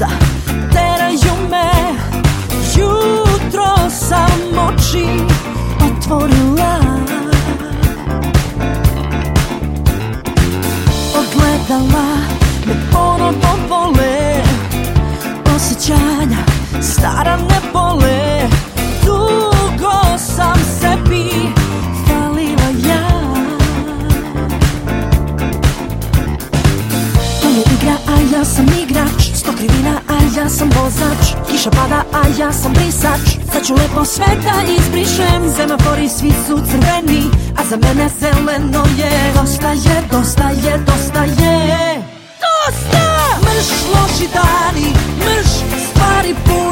usta Teraju me. Jutro sam oči otvorila. Ogledala me ponovo vole. Osjećanja stara ne bole ja sam vozač Kiša pada, a ja sam brisač. Sad ću lepo sve da izbrišem Zemafori svi su crveni A za mene zeleno je. Dosta je, dosta je, dosta je. Dosta! Mrš loši dani, mrš stvari puni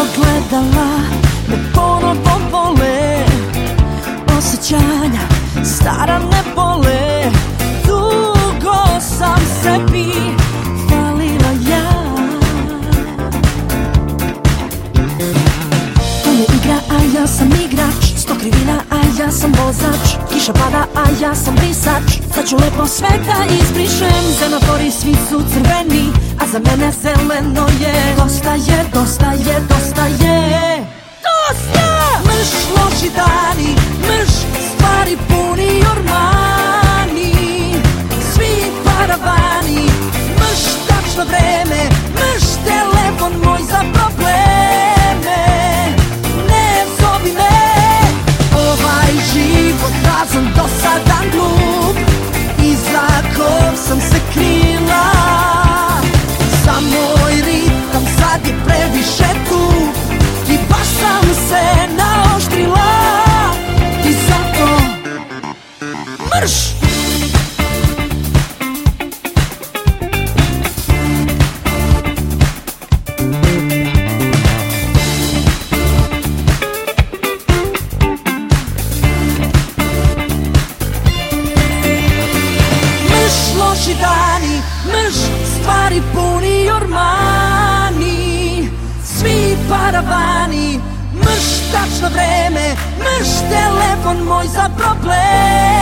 Ogledala me ponovo vole. Osjećanja stara ne bole. Dugo sam sebi falila ja. To je igra, a ja sam igrač. Sto krivina, a ja sam vozač. Kiša pada, a ja sam brisač. Sad ću lepo sve da izbrišem. Zemafori svi su crveni A za mene zeleno je Dosta je, dosta je, dosta je Dosta! Stvari puni ormani Svi paravani, mrš tačno vreme Mrš telefon moj za probleme